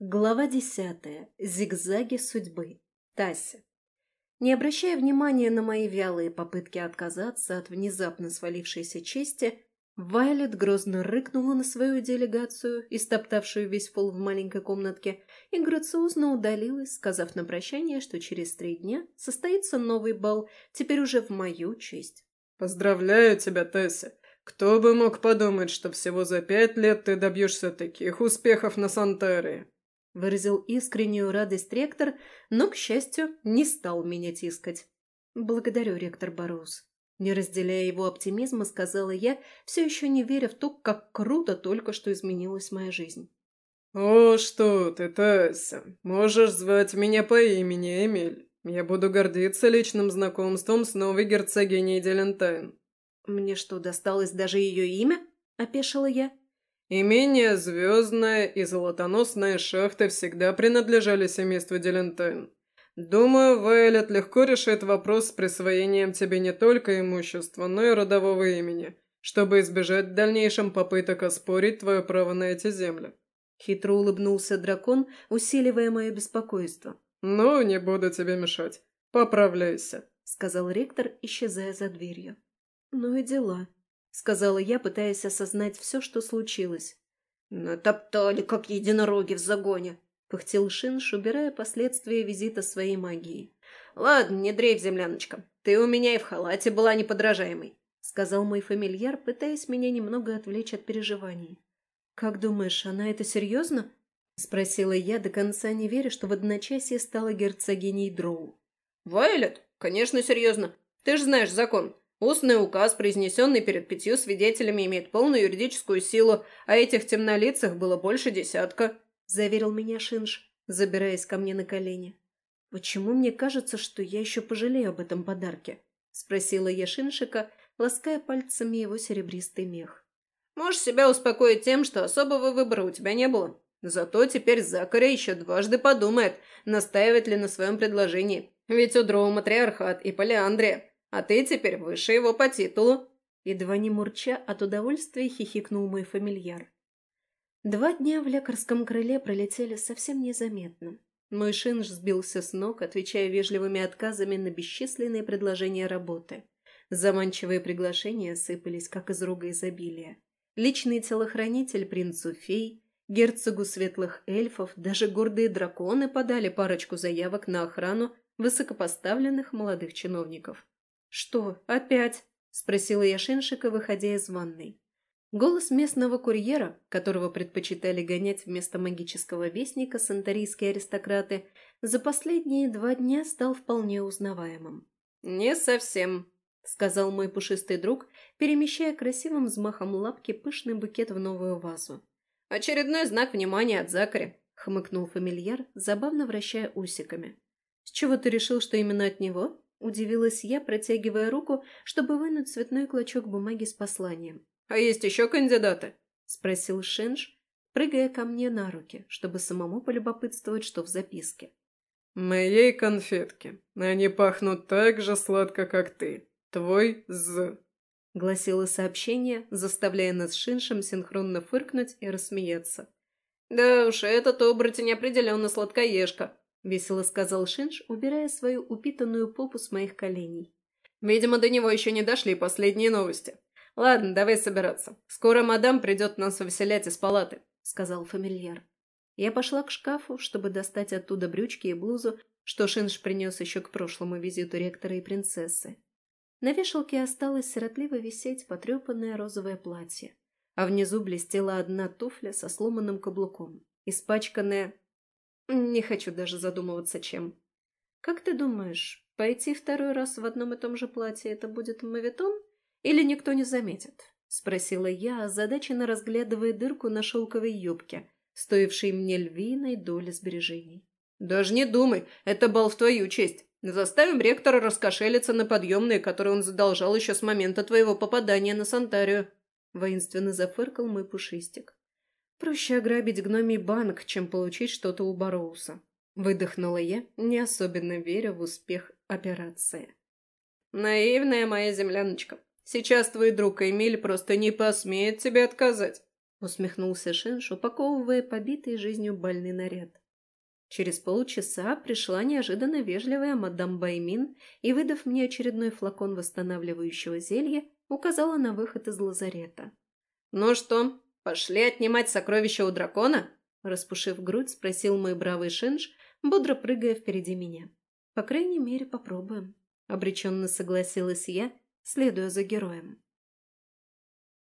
Глава десятая. Зигзаги судьбы. Тася. Не обращая внимания на мои вялые попытки отказаться от внезапно свалившейся чести, Вайлет грозно рыкнула на свою делегацию, истоптавшую весь пол в маленькой комнатке, и грациозно удалилась, сказав на прощание, что через три дня состоится новый бал, теперь уже в мою честь. «Поздравляю тебя, Тесса! Кто бы мог подумать, что всего за пять лет ты добьешься таких успехов на Сантере!» Выразил искреннюю радость ректор, но, к счастью, не стал меня тискать. «Благодарю, ректор Бароуз». Не разделяя его оптимизма, сказала я, все еще не веря в то, как круто только что изменилась моя жизнь. «О, что ты, Тася! Можешь звать меня по имени Эмиль. Я буду гордиться личным знакомством с новой герцогиней Делентайн». «Мне что, досталось даже ее имя?» – опешила я. Имение Звездная и Золотоносная шахты всегда принадлежали семейству Делентайн. Думаю, Вайлет легко решит вопрос с присвоением тебе не только имущества, но и родового имени, чтобы избежать в дальнейшем попыток оспорить твое право на эти земли. Хитро улыбнулся дракон, усиливая мое беспокойство. «Ну, не буду тебе мешать. Поправляйся», — сказал ректор, исчезая за дверью. «Ну и дела», — сказала я, пытаясь осознать все, что случилось. «Натоптали, как единороги в загоне», — пыхтел Шинш, убирая последствия визита своей магии. «Ладно, не дрейф, земляночка. Ты у меня и в халате была неподражаемой», — сказал мой фамильяр, пытаясь меня немного отвлечь от переживаний. «Как думаешь, она это серьезно?» — спросила я, до конца не веря, что в одночасье стала герцогиней Дроу. «Вайлет? Конечно, серьезно. Ты же знаешь закон. Устный указ, произнесенный перед пятью свидетелями, имеет полную юридическую силу, а этих темнолицых было больше десятка», — заверил меня Шинш, забираясь ко мне на колени. «Почему мне кажется, что я еще пожалею об этом подарке?» — спросила я Шиншика, лаская пальцами его серебристый мех. «Можешь себя успокоить тем, что особого выбора у тебя не было. Зато теперь Закаря еще дважды подумает, настаивать ли на своем предложении. Ведь у Дроу матриархат и полиандрия. А ты теперь выше его по титулу!» Едва не мурча от удовольствия хихикнул мой фамильяр. Два дня в лекарском крыле пролетели совсем незаметно. Мой шинж сбился с ног, отвечая вежливыми отказами на бесчисленные предложения работы. Заманчивые приглашения сыпались, как из рога изобилия. Личный телохранитель принцу фей, герцогу светлых эльфов, даже гордые драконы подали парочку заявок на охрану высокопоставленных молодых чиновников. «Что, опять?» – спросила я Шиншика, выходя из ванной. Голос местного курьера, которого предпочитали гонять вместо магического вестника санторийские аристократы, за последние два дня стал вполне узнаваемым. «Не совсем», — сказал мой пушистый друг, перемещая красивым взмахом лапки пышный букет в новую вазу. «Очередной знак внимания от Закаря», — хмыкнул фамильяр, забавно вращая усиками. «С чего ты решил, что именно от него?» Удивилась я, протягивая руку, чтобы вынуть цветной клочок бумаги с посланием. «А есть еще кандидаты?» — спросил Шинж, прыгая ко мне на руки, чтобы самому полюбопытствовать, что в записке. «Моей конфетки. Они пахнут так же сладко, как ты. Твой З», — гласило сообщение, заставляя нас с Шиншем синхронно фыркнуть и рассмеяться. «Да уж, этот оборотень определенно сладкоежка», — весело сказал Шинж, убирая свою упитанную попу с моих коленей. «Видимо, до него еще не дошли последние новости. Ладно, давай собираться. Скоро мадам придет нас увеселять из палаты», — сказал фамильяр. Я пошла к шкафу, чтобы достать оттуда брючки и блузу, что Шинж принес еще к прошлому визиту ректора и принцессы. На вешалке осталось сиротливо висеть потрепанное розовое платье, а внизу блестела одна туфля со сломанным каблуком, испачканная не хочу даже задумываться, чем. Как ты думаешь, пойти второй раз в одном и том же платье это будет мавитон? Или никто не заметит? Спросила я, озадаченно разглядывая дырку на шелковой юбке, стоившей мне львиной доли сбережений. «Даже не думай, это бал в твою честь. Заставим ректора раскошелиться на подъемные, которые он задолжал еще с момента твоего попадания на Сантарию», — воинственно зафыркал мой пушистик. Проще ограбить гномий банк, чем получить что-то у Бароуса. Выдохнула я, не особенно веря в успех операции. «Наивная моя земляночка. Сейчас твой друг Эмиль просто не посмеет тебе отказать», — усмехнулся Шинш, упаковывая побитый жизнью больный наряд. Через полчаса пришла неожиданно вежливая мадам Баймин и, выдав мне очередной флакон восстанавливающего зелья, указала на выход из лазарета. «Ну что, пошли отнимать сокровища у дракона?» Распушив грудь, спросил мой бравый Шинж, бодро прыгая впереди меня. «По крайней мере, попробуем», — обреченно согласилась я, следуя за героем.